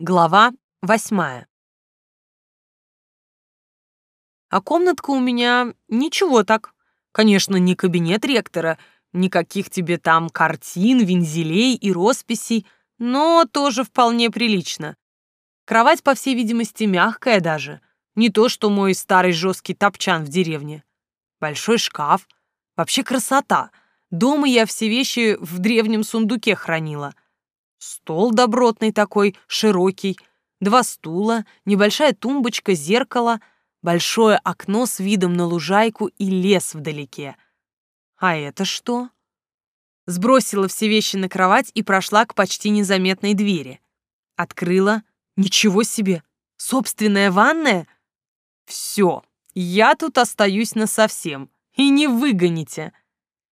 Глава восьмая. А комнатка у меня ничего так. Конечно, не кабинет ректора, никаких тебе там картин, вензелей и росписей, но тоже вполне прилично. Кровать, по всей видимости, мягкая даже. Не то, что мой старый жесткий топчан в деревне. Большой шкаф. Вообще красота. Дома я все вещи в древнем сундуке хранила — Стол добротный такой, широкий, два стула, небольшая тумбочка, зеркало, большое окно с видом на лужайку и лес вдалеке. А это что? Сбросила все вещи на кровать и прошла к почти незаметной двери. Открыла. Ничего себе! Собственная ванная? Все, я тут остаюсь насовсем. И не выгоните.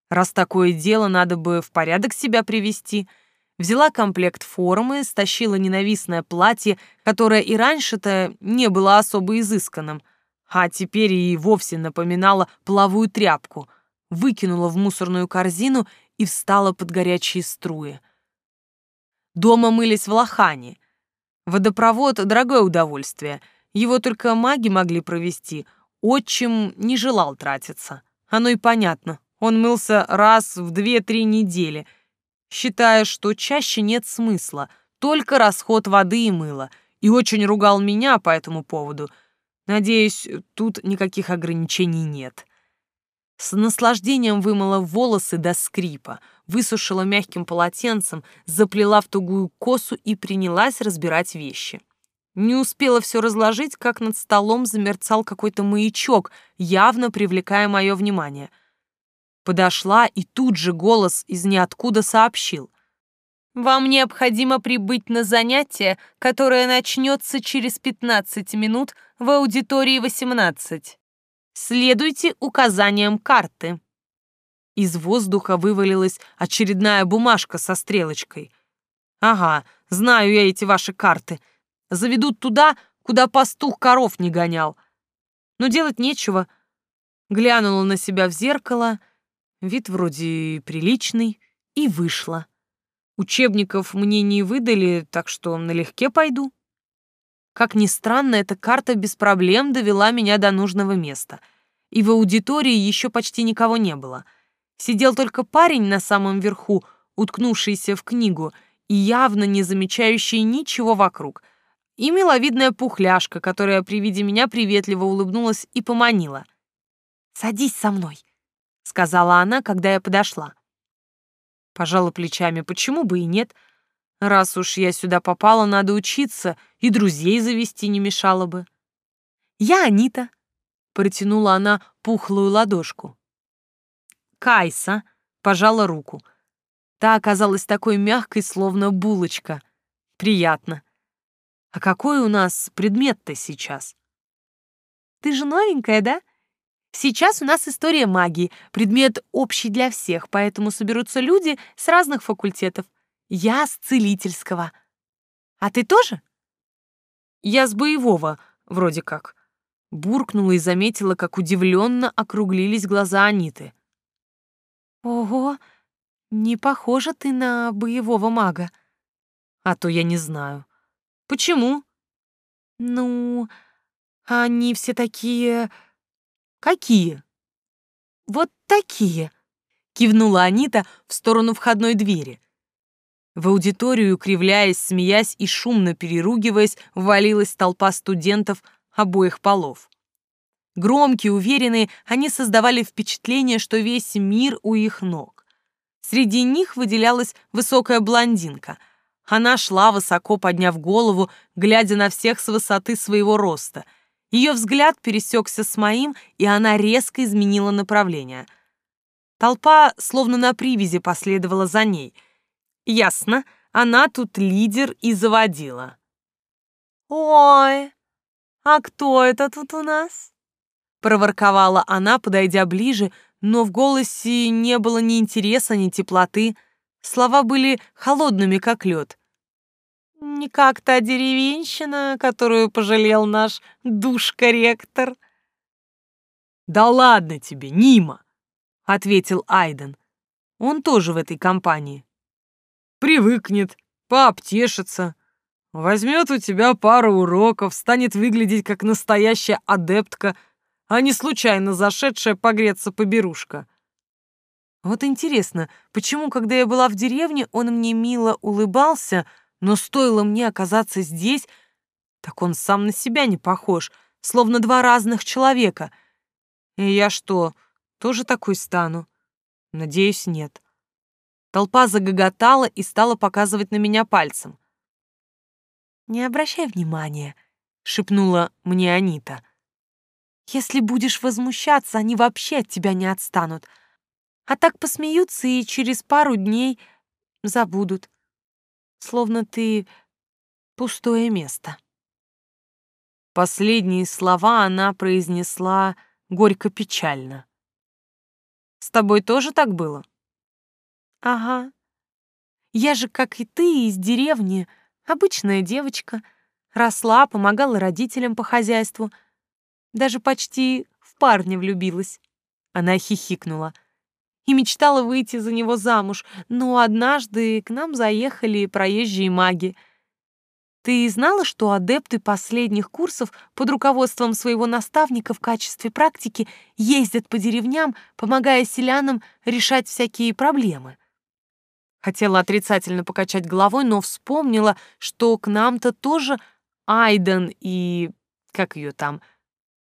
Раз такое дело, надо бы в порядок себя привести — Взяла комплект формы, стащила ненавистное платье, которое и раньше-то не было особо изысканным, а теперь и вовсе напоминало плавую тряпку, выкинула в мусорную корзину и встала под горячие струи. Дома мылись в лохане. Водопровод — дорогое удовольствие. Его только маги могли провести. Отчим не желал тратиться. Оно и понятно. Он мылся раз в две-три недели — считая, что чаще нет смысла, только расход воды и мыла, и очень ругал меня по этому поводу. Надеюсь, тут никаких ограничений нет. С наслаждением вымыла волосы до скрипа, высушила мягким полотенцем, заплела в тугую косу и принялась разбирать вещи. Не успела все разложить, как над столом замерцал какой-то маячок, явно привлекая мое внимание — Подошла, и тут же голос из ниоткуда сообщил. «Вам необходимо прибыть на занятие, которое начнется через 15 минут в аудитории 18. Следуйте указаниям карты». Из воздуха вывалилась очередная бумажка со стрелочкой. «Ага, знаю я эти ваши карты. Заведут туда, куда пастух коров не гонял. Но делать нечего». Глянула на себя в зеркало — Вид вроде приличный, и вышла. Учебников мне не выдали, так что налегке пойду. Как ни странно, эта карта без проблем довела меня до нужного места. И в аудитории еще почти никого не было. Сидел только парень на самом верху, уткнувшийся в книгу и явно не замечающий ничего вокруг. И миловидная пухляшка, которая при виде меня приветливо улыбнулась и поманила. «Садись со мной», — сказала она, когда я подошла. Пожала плечами, почему бы и нет. Раз уж я сюда попала, надо учиться, и друзей завести не мешало бы. «Я Анита», — протянула она пухлую ладошку. Кайса пожала руку. Та оказалась такой мягкой, словно булочка. Приятно. А какой у нас предмет-то сейчас? Ты же новенькая, да? Сейчас у нас история магии, предмет общий для всех, поэтому соберутся люди с разных факультетов. Я с целительского. А ты тоже? Я с боевого, вроде как. Буркнула и заметила, как удивленно округлились глаза Аниты. Ого, не похожа ты на боевого мага. А то я не знаю. Почему? Ну, они все такие «Какие?» «Вот такие», — кивнула Анита в сторону входной двери. В аудиторию, кривляясь, смеясь и шумно переругиваясь, ввалилась толпа студентов обоих полов. Громкие, уверенные, они создавали впечатление, что весь мир у их ног. Среди них выделялась высокая блондинка. Она шла, высоко подняв голову, глядя на всех с высоты своего роста — ее взгляд пересекся с моим, и она резко изменила направление. Толпа словно на привязи последовала за ней. Ясно, она тут лидер и заводила. «Ой, а кто это тут у нас?» Проворковала она, подойдя ближе, но в голосе не было ни интереса, ни теплоты. Слова были холодными, как лед. Не как та деревенщина, которую пожалел наш душ-корректор. «Да ладно тебе, Нима!» — ответил Айден. Он тоже в этой компании. «Привыкнет, пообтешится. Возьмет у тебя пару уроков, станет выглядеть как настоящая адептка, а не случайно зашедшая погреться поберушка. Вот интересно, почему, когда я была в деревне, он мне мило улыбался, но стоило мне оказаться здесь, так он сам на себя не похож, словно два разных человека. И я что, тоже такой стану? Надеюсь, нет. Толпа загоготала и стала показывать на меня пальцем. «Не обращай внимания», — шепнула мне Анита. «Если будешь возмущаться, они вообще от тебя не отстанут. А так посмеются и через пару дней забудут. Словно ты пустое место». Последние слова она произнесла горько-печально. «С тобой тоже так было?» «Ага. Я же, как и ты, из деревни, — Обычная девочка. Росла, помогала родителям по хозяйству. Даже почти в парня влюбилась. Она хихикнула. И мечтала выйти за него замуж, но однажды к нам заехали проезжие маги. Ты знала, что адепты последних курсов под руководством своего наставника в качестве практики ездят по деревням, помогая селянам решать всякие проблемы? Хотела отрицательно покачать головой, но вспомнила, что к нам-то тоже Айден и... как ее там?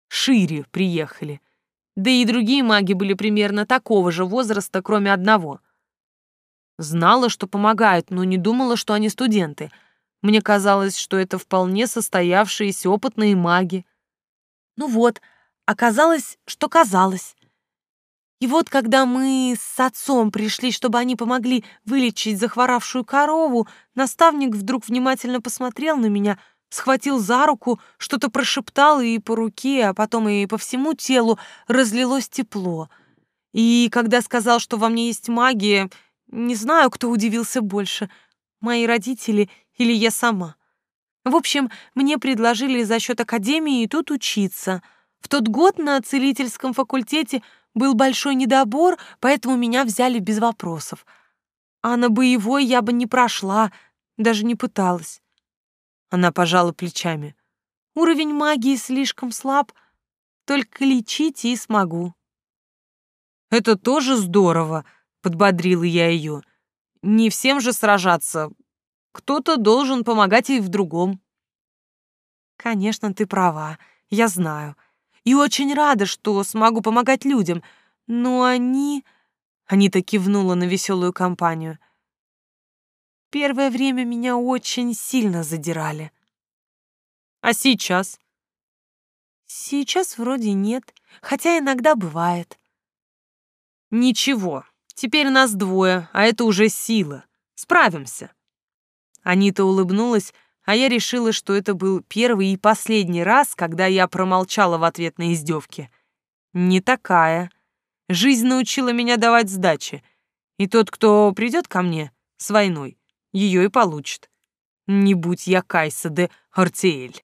Шире приехали. Да и другие маги были примерно такого же возраста, кроме одного. Знала, что помогают, но не думала, что они студенты. Мне казалось, что это вполне состоявшиеся опытные маги. Ну вот, оказалось, что казалось. И вот когда мы с отцом пришли, чтобы они помогли вылечить захворавшую корову, наставник вдруг внимательно посмотрел на меня, схватил за руку, что-то прошептал, и по руке, а потом и по всему телу разлилось тепло. И когда сказал, что во мне есть магия, не знаю, кто удивился больше, мои родители или я сама. В общем, мне предложили за счет академии тут учиться. В тот год на целительском факультете – был большой недобор, поэтому меня взяли без вопросов. А на боевой я бы не прошла, даже не пыталась. Она пожала плечами. Уровень магии слишком слаб, только лечить и смогу. Это тоже здорово, подбодрила я ее. Не всем же сражаться. Кто-то должен помогать и в другом. Конечно, ты права, я знаю и очень рада, что смогу помогать людям. Но они...» Анита кивнула на веселую компанию. «Первое время меня очень сильно задирали». «А сейчас?» «Сейчас вроде нет, хотя иногда бывает». «Ничего, теперь нас двое, а это уже сила. Справимся». Анита улыбнулась, а я решила, что это был первый и последний раз, когда я промолчала в ответ на издевки. Не такая. Жизнь научила меня давать сдачи, и тот, кто придет ко мне с войной, ее и получит. Не будь я Кайса де Артиэль.